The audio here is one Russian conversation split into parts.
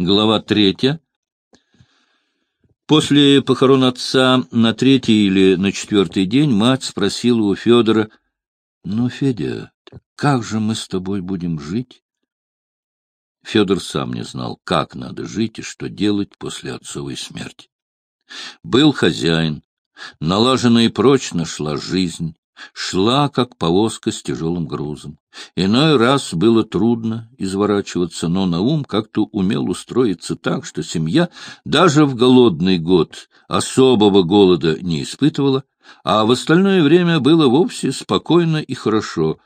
Глава третья. После похорон отца на третий или на четвертый день мать спросила у Федора, «Ну, Федя, как же мы с тобой будем жить?» Федор сам не знал, как надо жить и что делать после отцовой смерти. Был хозяин, налаженно и прочно шла жизнь, шла, как повозка с тяжелым грузом. Иной раз было трудно изворачиваться, но Наум как-то умел устроиться так, что семья даже в голодный год особого голода не испытывала, а в остальное время было вовсе спокойно и хорошо,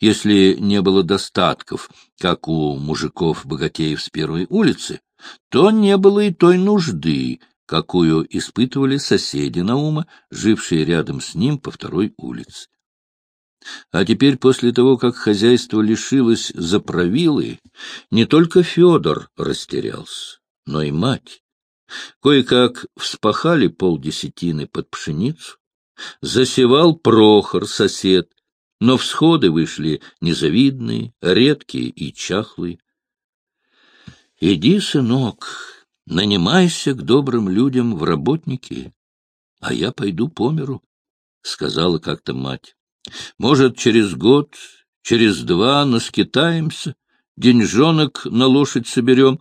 если не было достатков, как у мужиков-богатеев с первой улицы, то не было и той нужды, какую испытывали соседи Наума, жившие рядом с ним по второй улице. А теперь, после того, как хозяйство лишилось заправилы, не только Федор растерялся, но и мать. Кое-как вспахали полдесятины под пшеницу, засевал Прохор, сосед, но всходы вышли незавидные, редкие и чахлые. — Иди, сынок, нанимайся к добрым людям в работники, а я пойду по миру, — сказала как-то мать. Может, через год, через два наскитаемся, деньжонок на лошадь соберем,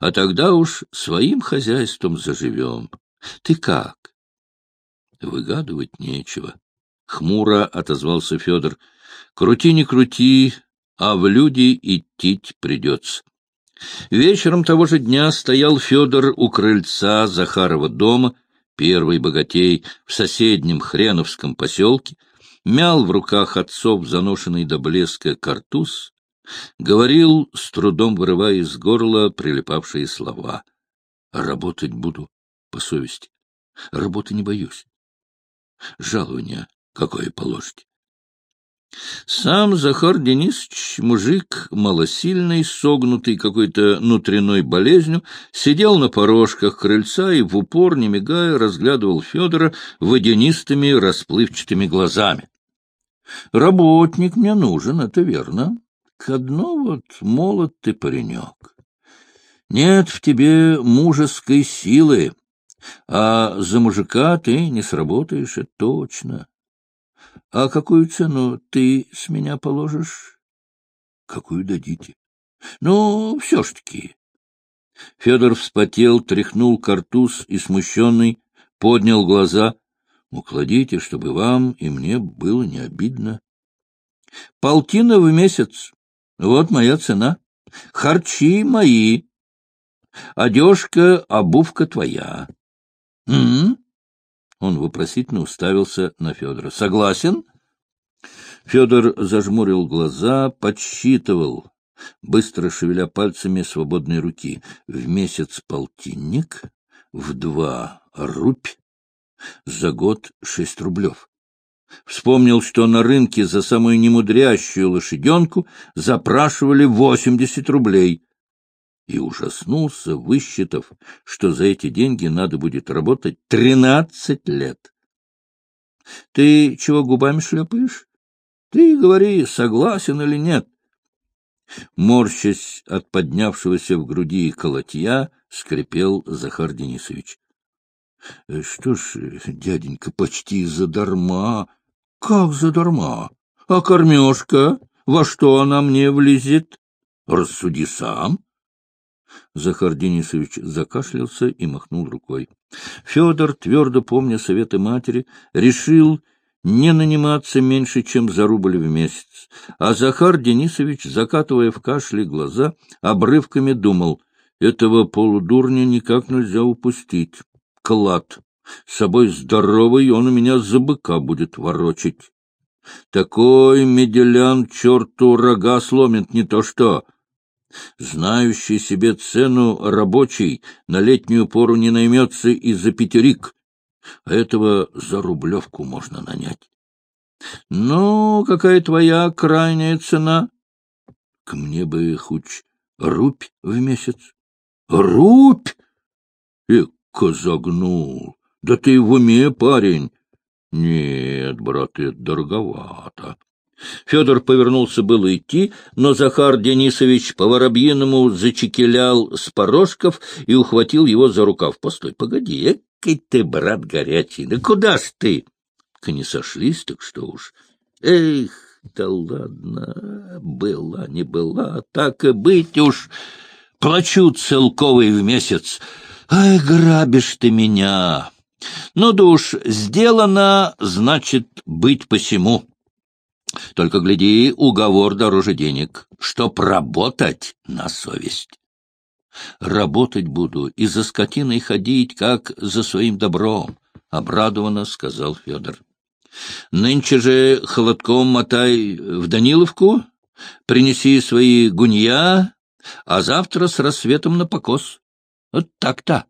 а тогда уж своим хозяйством заживем. Ты как? Выгадывать нечего. Хмуро отозвался Федор. Крути не крути, а в люди идти придется. Вечером того же дня стоял Федор у крыльца Захарова дома, первый богатей в соседнем Хреновском поселке, мял в руках отцов заношенный до блеска картуз, говорил, с трудом вырывая из горла прилипавшие слова. «Работать буду по совести. Работы не боюсь. Жалование какое положите. Сам Захар Денисович, мужик малосильный, согнутый какой-то внутренной болезнью, сидел на порожках крыльца и в упор, не мигая, разглядывал Федора водянистыми расплывчатыми глазами. — Работник мне нужен, это верно. К одно вот молод ты паренек. Нет в тебе мужеской силы, а за мужика ты не сработаешь, это точно. — А какую цену ты с меня положишь? — Какую дадите? — Ну, все ж таки. Федор вспотел, тряхнул картуз и, смущенный, поднял глаза. — Укладите, чтобы вам и мне было не обидно. — Полтина в месяц. Вот моя цена. Харчи мои. Одежка, обувка твоя. — М? Он вопросительно уставился на Федора. — Согласен? Федор зажмурил глаза, подсчитывал, быстро шевеля пальцами свободной руки. В месяц полтинник, в два рубь, за год шесть рублев. Вспомнил, что на рынке за самую немудрящую лошаденку запрашивали восемьдесят рублей и ужаснулся, высчитав, что за эти деньги надо будет работать тринадцать лет. — Ты чего губами шлепаешь? Ты говори, согласен или нет. Морщась от поднявшегося в груди колотья, скрипел Захар Денисович. — Что ж, дяденька, почти задарма. — Как задарма? А кормежка? Во что она мне влезет? Рассуди сам. Захар Денисович закашлялся и махнул рукой. Федор, твердо помня советы матери, решил не наниматься меньше, чем за рубль в месяц. А Захар Денисович, закатывая в кашле глаза, обрывками думал, этого полудурня никак нельзя упустить. Клад. С собой здоровый, он у меня за быка будет ворочить. Такой меделян черту рога сломит не то что знающий себе цену рабочий на летнюю пору не наймется и за пятерик, а этого за рублевку можно нанять. Ну, какая твоя крайняя цена? К мне бы хоть рубь в месяц. Рубь? Эка загнул. Да ты в уме, парень. Нет, брат, это дороговато. Федор повернулся было идти, но Захар Денисович по-воробьиному зачекелял с порожков и ухватил его за рукав. — Постой, погоди, экой ты, брат горячий, да куда ж ты? — Не сошлись, так что уж. Эх, да ладно, была, не была, так и быть уж. Плачу целковый в месяц. Ай, грабишь ты меня. Ну да уж, сделано, значит, быть посему. Только гляди, уговор дороже денег, чтоб работать на совесть. Работать буду и за скотиной ходить, как за своим добром, — обрадованно сказал Федор. Нынче же холодком мотай в Даниловку, принеси свои гунья, а завтра с рассветом на покос. Вот так-то.